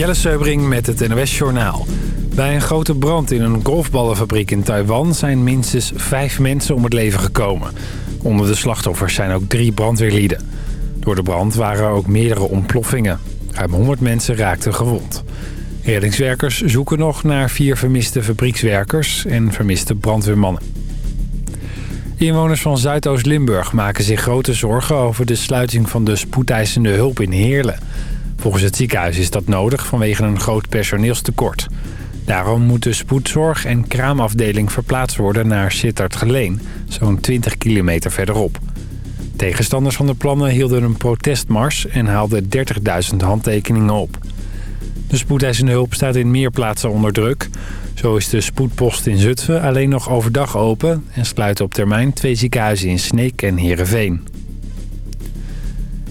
Jelle Seubring met het NOS Journaal. Bij een grote brand in een golfballenfabriek in Taiwan... zijn minstens vijf mensen om het leven gekomen. Onder de slachtoffers zijn ook drie brandweerlieden. Door de brand waren er ook meerdere ontploffingen. Ruim 100 mensen raakten gewond. Reddingswerkers zoeken nog naar vier vermiste fabriekswerkers... en vermiste brandweermannen. Inwoners van Zuidoost-Limburg maken zich grote zorgen... over de sluiting van de spoedeisende hulp in Heerlen... Volgens het ziekenhuis is dat nodig vanwege een groot personeelstekort. Daarom moet de spoedzorg en kraamafdeling verplaatst worden naar Sittard-Geleen, zo'n 20 kilometer verderop. Tegenstanders van de plannen hielden een protestmars en haalden 30.000 handtekeningen op. De spoedeisende hulp staat in meer plaatsen onder druk. Zo is de spoedpost in Zutphen alleen nog overdag open... en sluiten op termijn twee ziekenhuizen in Sneek en Heerenveen.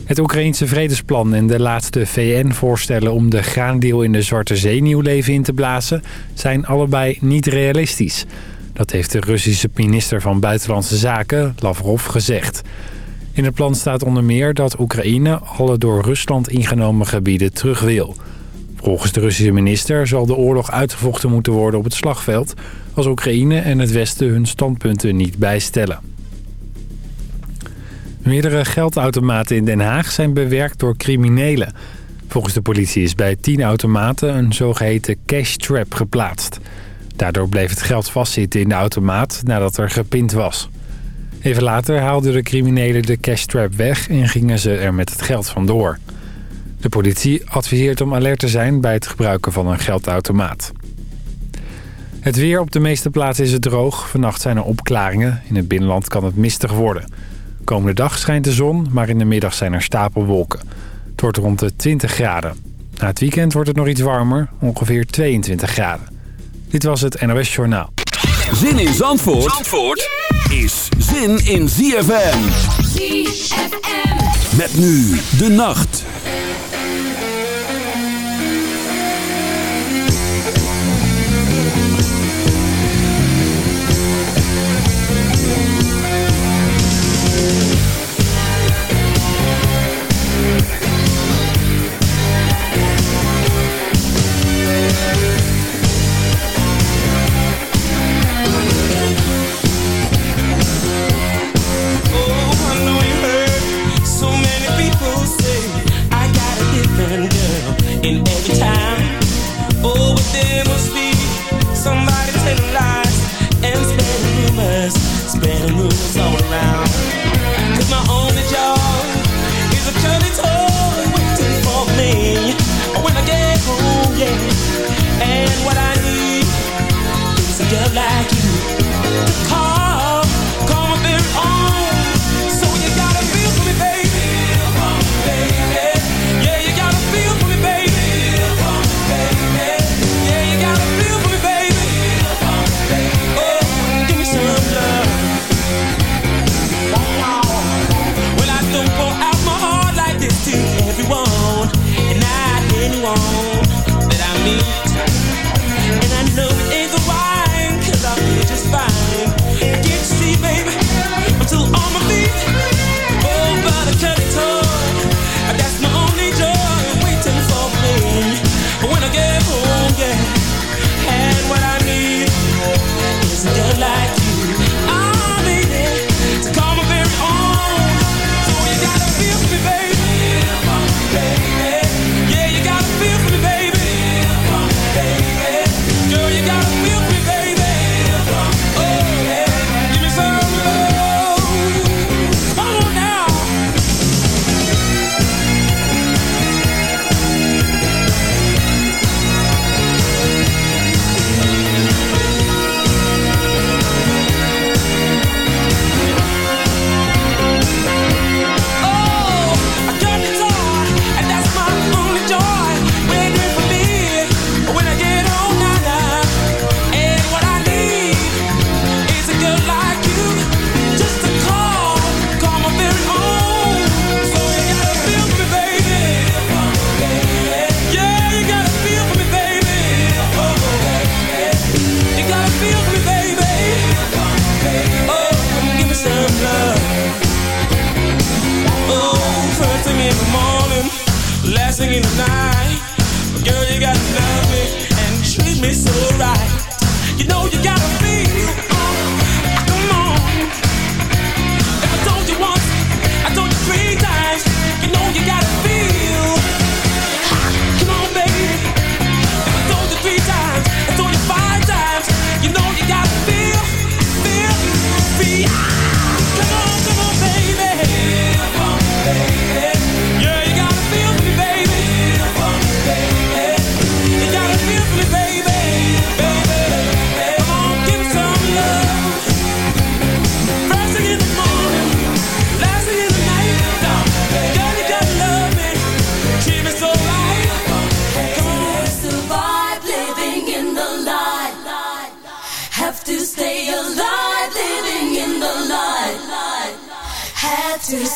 Het Oekraïense vredesplan en de laatste VN-voorstellen om de graandeel in de Zwarte Zee nieuw leven in te blazen... zijn allebei niet realistisch. Dat heeft de Russische minister van Buitenlandse Zaken, Lavrov, gezegd. In het plan staat onder meer dat Oekraïne alle door Rusland ingenomen gebieden terug wil. Volgens de Russische minister zal de oorlog uitgevochten moeten worden op het slagveld... als Oekraïne en het Westen hun standpunten niet bijstellen. Meerdere geldautomaten in Den Haag zijn bewerkt door criminelen. Volgens de politie is bij tien automaten een zogeheten cash trap geplaatst. Daardoor bleef het geld vastzitten in de automaat nadat er gepind was. Even later haalden de criminelen de cash trap weg en gingen ze er met het geld vandoor. De politie adviseert om alert te zijn bij het gebruiken van een geldautomaat. Het weer op de meeste plaatsen is het droog. Vannacht zijn er opklaringen. In het binnenland kan het mistig worden. Komende dag schijnt de zon, maar in de middag zijn er stapelwolken. Het wordt rond de 20 graden. Na het weekend wordt het nog iets warmer, ongeveer 22 graden. Dit was het NOS Journaal. Zin in Zandvoort, Zandvoort is zin in ZFM. ZFM. Met nu de nacht.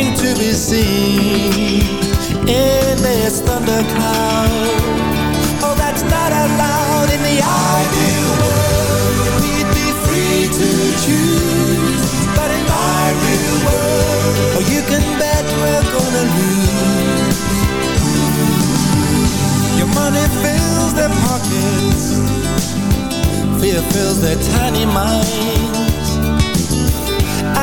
nothing to be seen in this thundercloud. Oh, that's not allowed in the ideal world. We'd be free to choose, but in my real world, oh, you can bet we're gonna lose. Your money fills their pockets, fear fills their tiny minds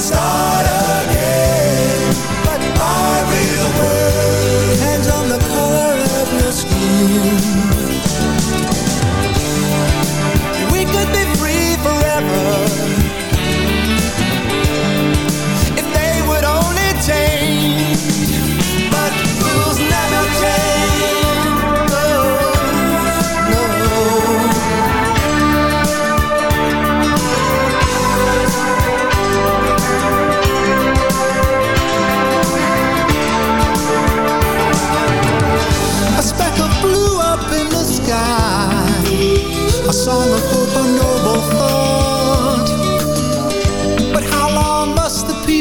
start up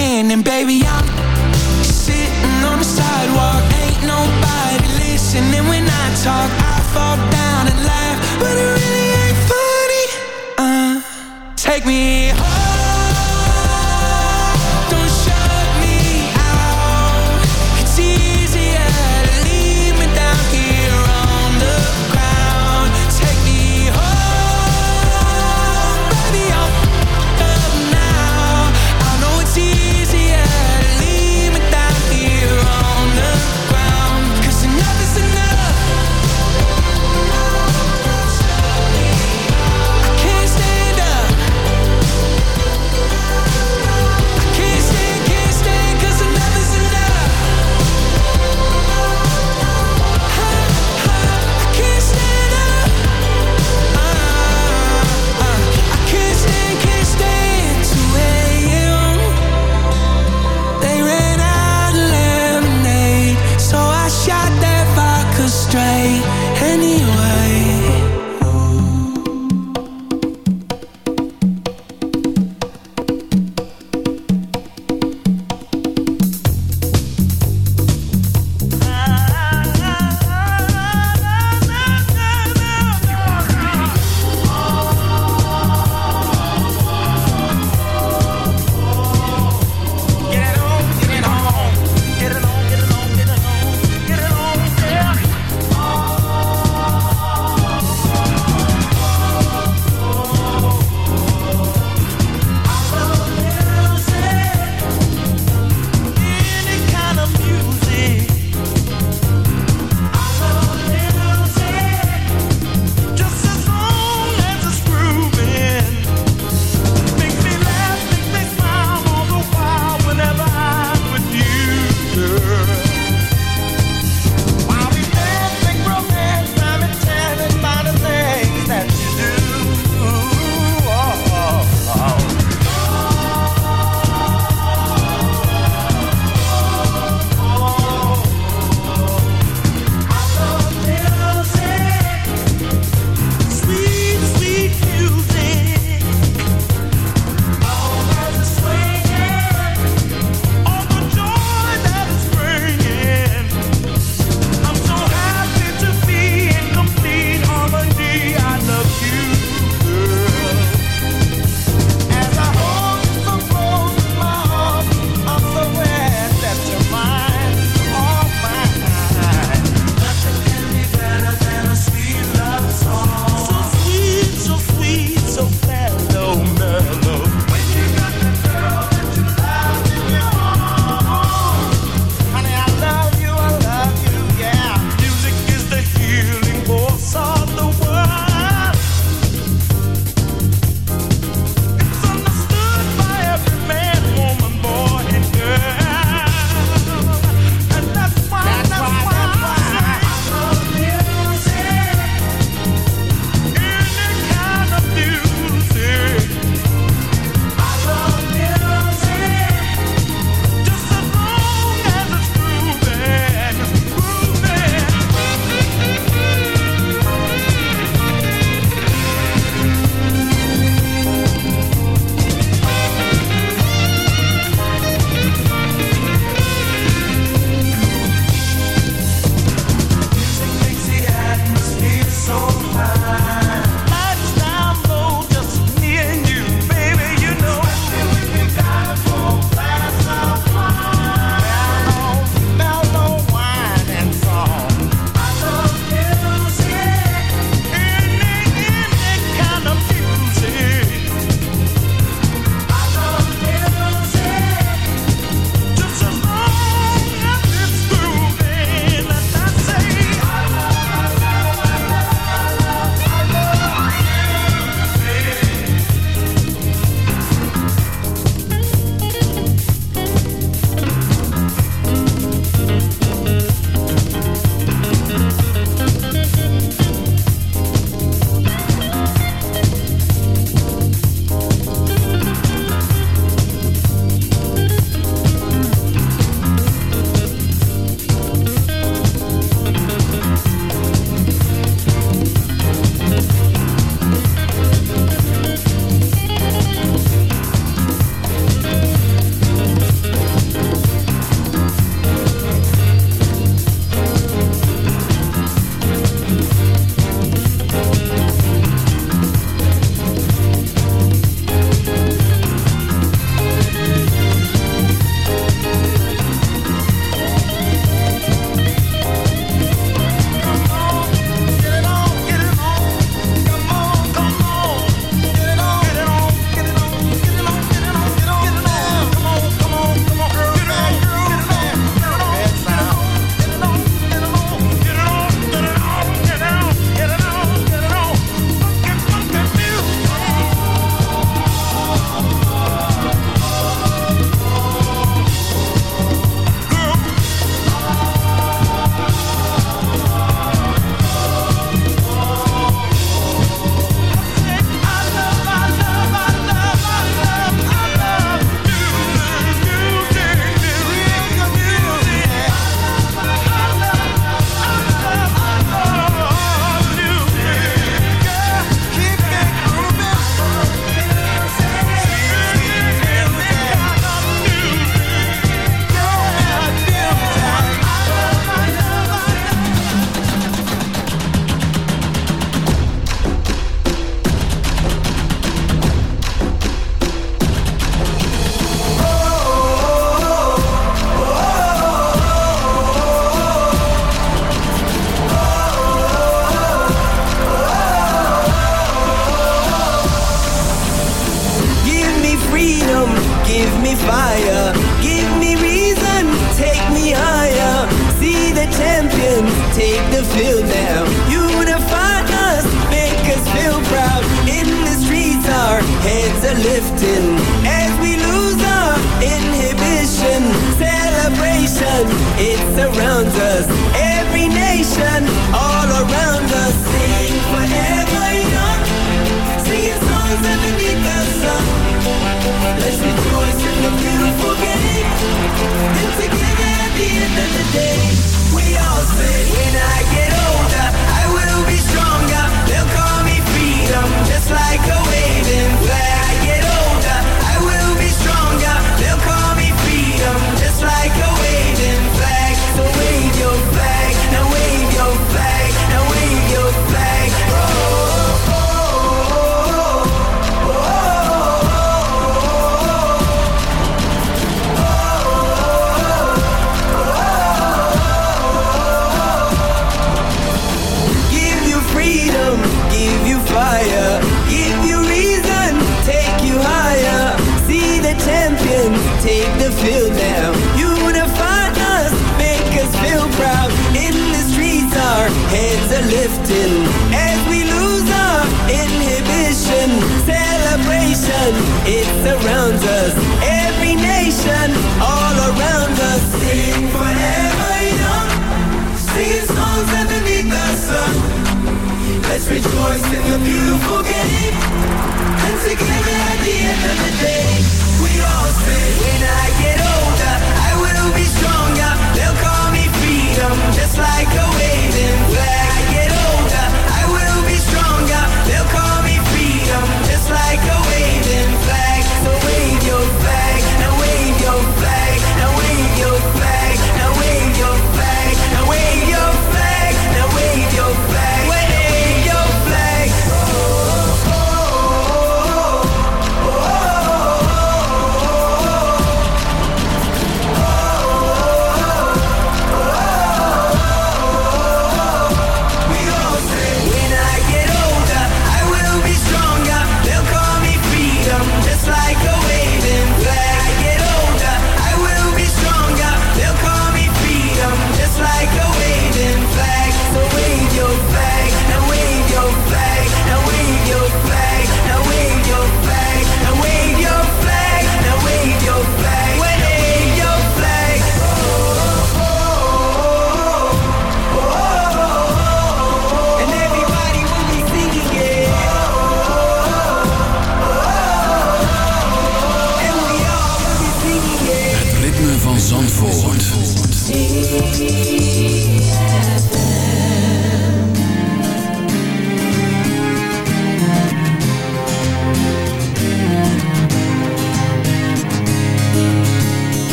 Again. And baby, I'm sitting on the sidewalk, ain't nobody listening when I talk. I fall down and laugh, but it really ain't funny. Uh, take me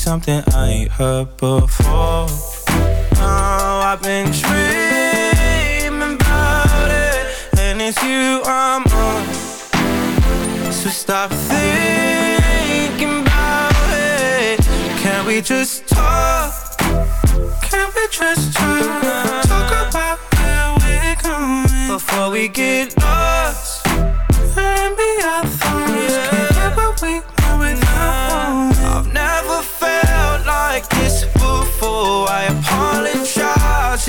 something I ain't heard before. Oh, I've been dreaming about it, and it's you I'm on. So stop thinking about it. Can we just talk? Can we just talk? Talk about where we're going before we get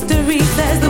history says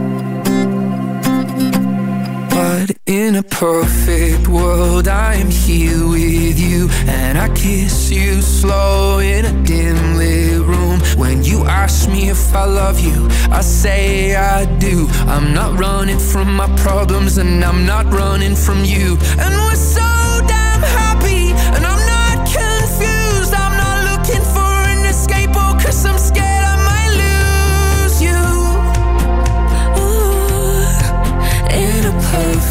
in a perfect world I am here with you And I kiss you slow in a dim lit room. When you ask me if I love you I say I do. I'm not running from my problems And I'm not running from you. And we're so damn happy And I'm not confused. I'm not looking for an escape Oh, cause I'm scared I might lose you. In a perfect